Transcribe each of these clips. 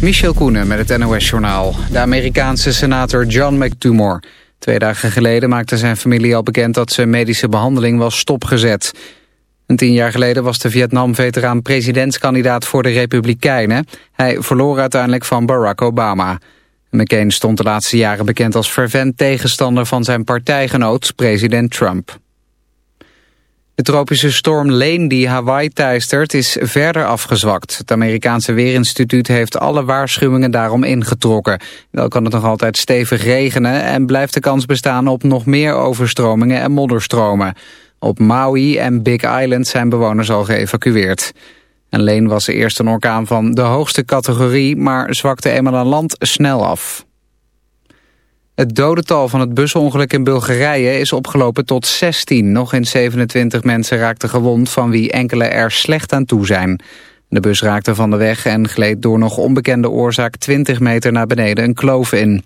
Michel Koenen met het NOS-journaal. De Amerikaanse senator John McDumore. Twee dagen geleden maakte zijn familie al bekend dat zijn medische behandeling was stopgezet. En tien jaar geleden was de Vietnam-veteraan presidentskandidaat voor de Republikeinen. Hij verloor uiteindelijk van Barack Obama. McCain stond de laatste jaren bekend als fervent tegenstander van zijn partijgenoot, president Trump. De tropische storm Lane die Hawaii teistert is verder afgezwakt. Het Amerikaanse Weerinstituut heeft alle waarschuwingen daarom ingetrokken. Wel kan het nog altijd stevig regenen en blijft de kans bestaan op nog meer overstromingen en modderstromen. Op Maui en Big Island zijn bewoners al geëvacueerd. En Lane was eerst een orkaan van de hoogste categorie, maar zwakte eenmaal aan land snel af. Het dodental van het busongeluk in Bulgarije is opgelopen tot 16. Nog eens 27 mensen raakten gewond, van wie enkele er slecht aan toe zijn. De bus raakte van de weg en gleed door nog onbekende oorzaak 20 meter naar beneden een kloof in.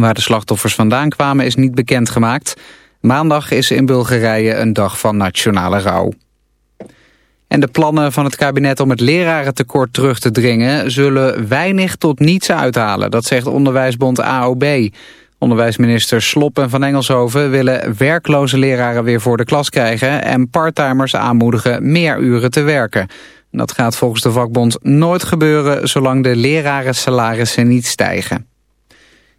Waar de slachtoffers vandaan kwamen is niet bekendgemaakt. Maandag is in Bulgarije een dag van nationale rouw. En de plannen van het kabinet om het lerarentekort terug te dringen... zullen weinig tot niets uithalen, dat zegt onderwijsbond AOB. Onderwijsminister Slop en Van Engelshoven willen werkloze leraren weer voor de klas krijgen... en parttimers aanmoedigen meer uren te werken. Dat gaat volgens de vakbond nooit gebeuren zolang de leraren salarissen niet stijgen.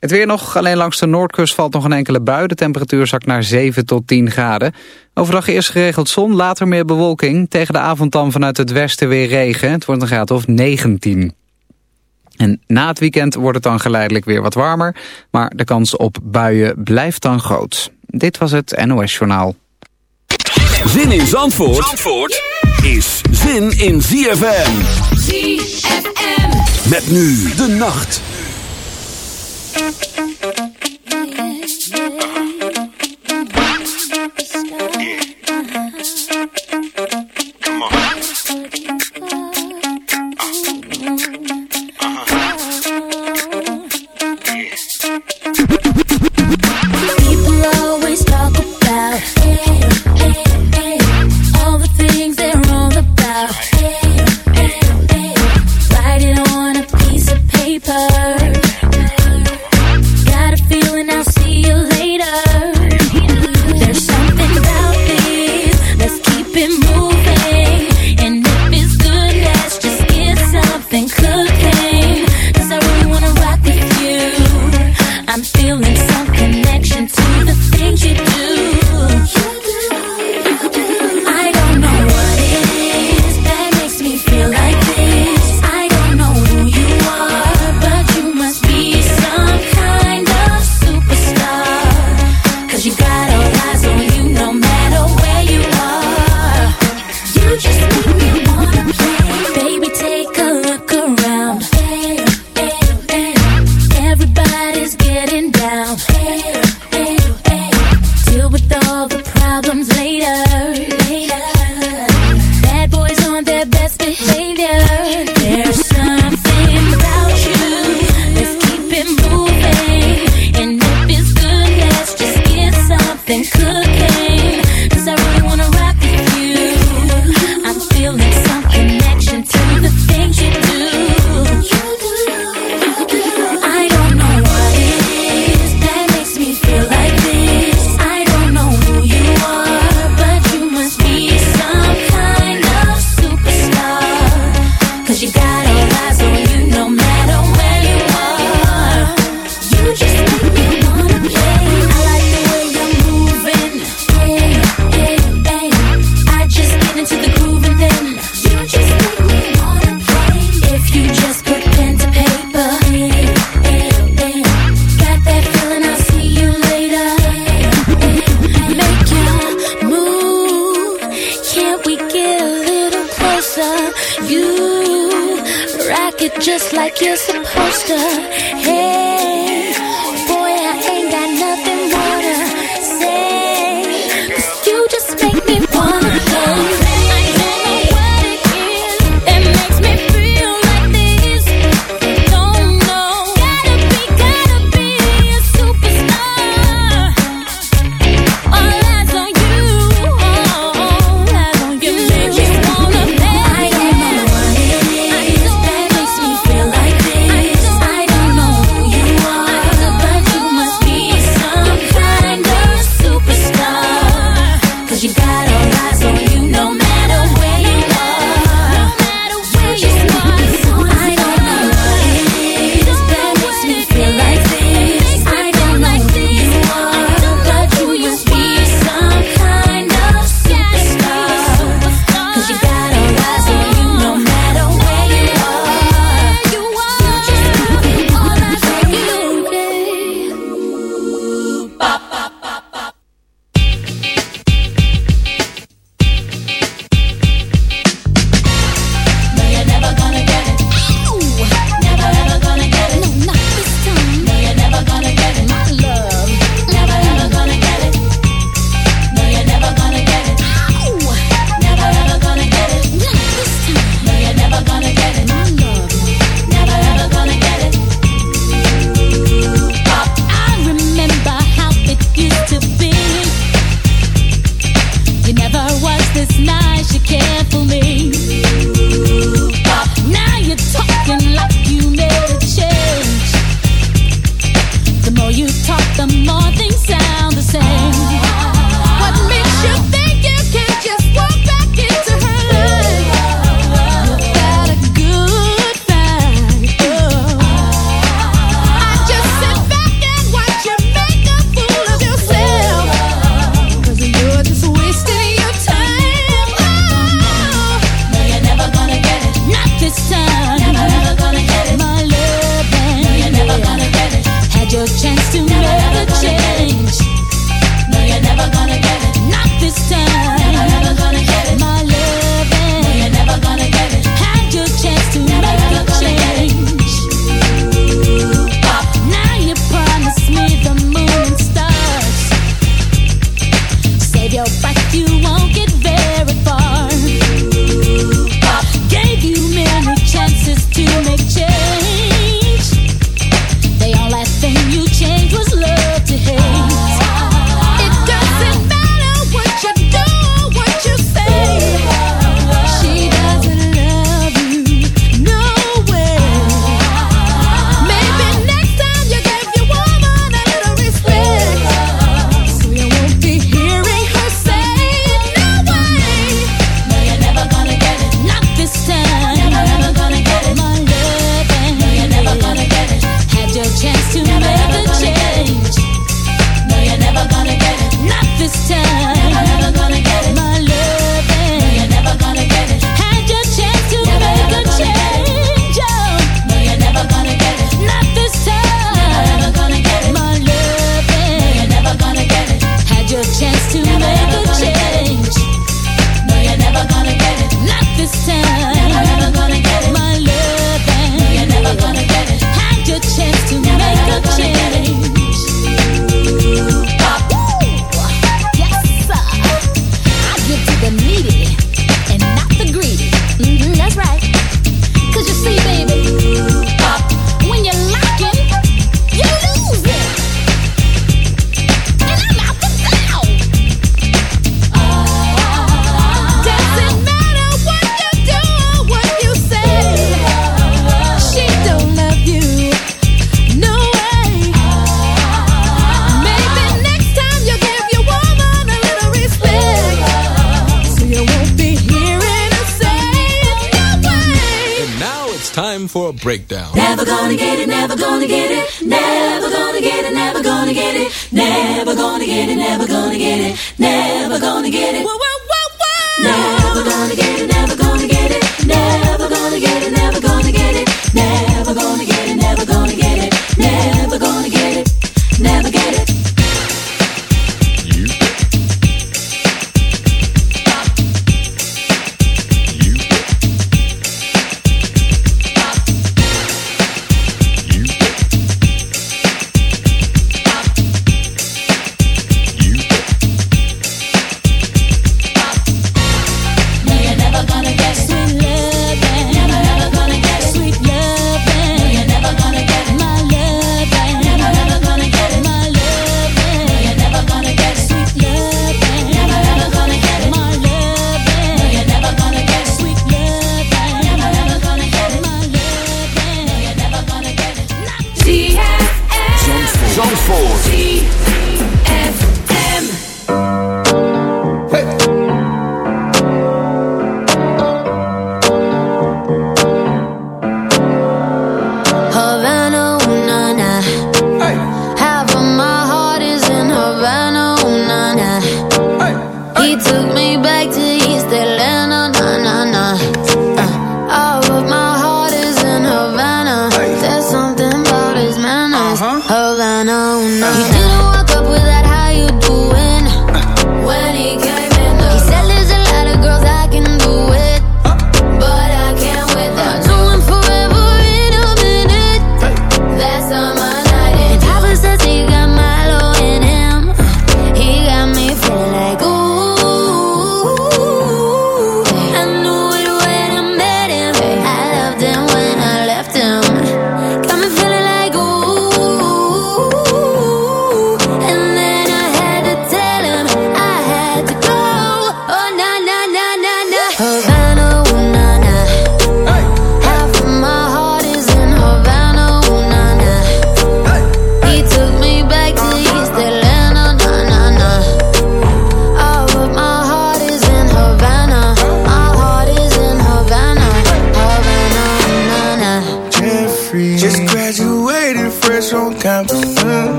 Het weer nog, alleen langs de noordkust valt nog een enkele bui. De temperatuur zakt naar 7 tot 10 graden. Overdag eerst geregeld zon, later meer bewolking. Tegen de avond dan vanuit het westen weer regen. Het wordt een graad of 19. En na het weekend wordt het dan geleidelijk weer wat warmer. Maar de kans op buien blijft dan groot. Dit was het NOS Journaal. Zin in Zandvoort, Zandvoort is zin in ZFM. ZFM. Met nu de nacht. Yeah, yeah, yeah.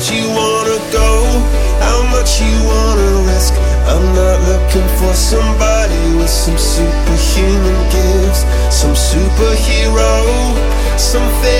that you wanna go, how much you wanna risk. I'm not looking for somebody with some superhuman gifts, some superhero, something.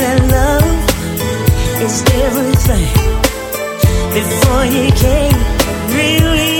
that love is everything. Before you came, really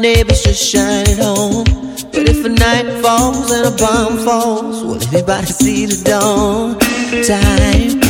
Neighbors just shine it home. But if a night falls and a bomb falls, will everybody see the dawn? Time.